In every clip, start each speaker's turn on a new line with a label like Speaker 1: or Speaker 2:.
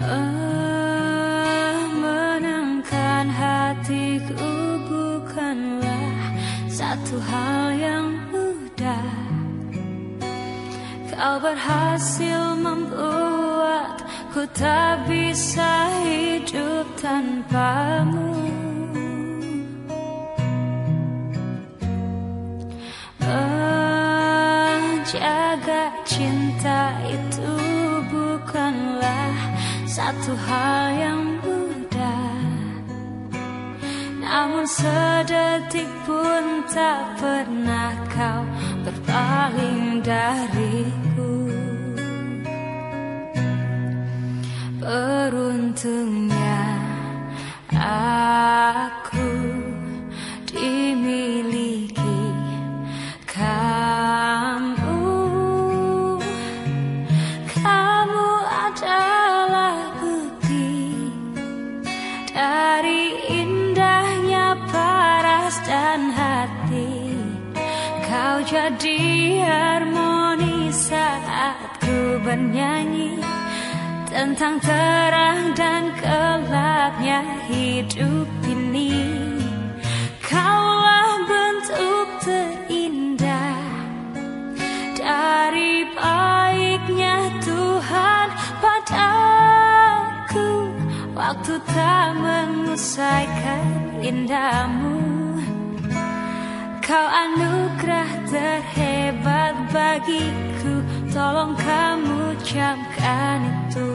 Speaker 1: Ah, menangkan hatiku bukanlah satu hal yang mudah. Kau berhasil membuatku tak bisa hidup tanpamu. Jaga cinta itu bukanlah satu hal yang mudah. Namun sedetik pun tak pernah kau berpaling dariku. Beruntungnya aku jadi harmoni saat ku bernyanyi Tentang terang dan gelapnya hidup ini. Kaulah bentuk terindah Dari baiknya Tuhan padaku. Waktu tak mengusaikan indahmu Kau anugerah terhebat bagiku. Tolong kamu camkan itu.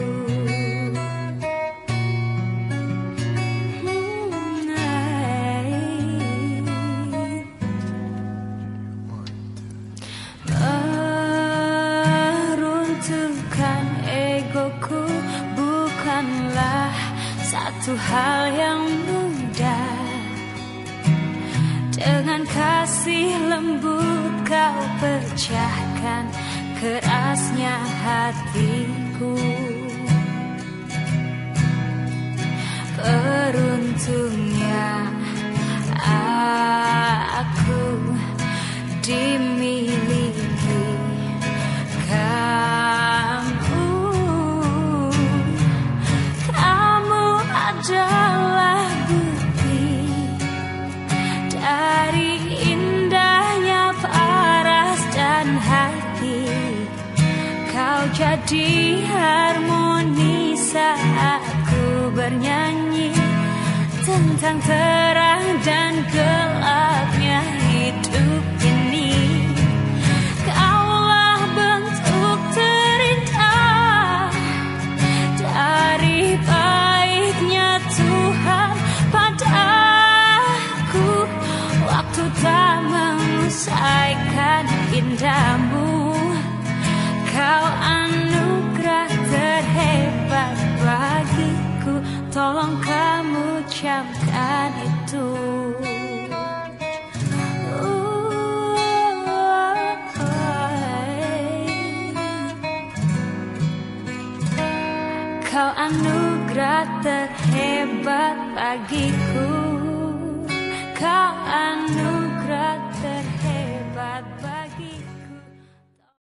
Speaker 1: Meruntuhkan egoku. Bukanlah satu hal yang mudah Dengan kasih lembut kau pecahkan kerasnya hatiku. Beruntungnya aku dimiliki jadi harmoni saat ku bernyanyi. Tentang terang dan gelapnya hidup camkan itu. Kau anugerah terhebat bagiku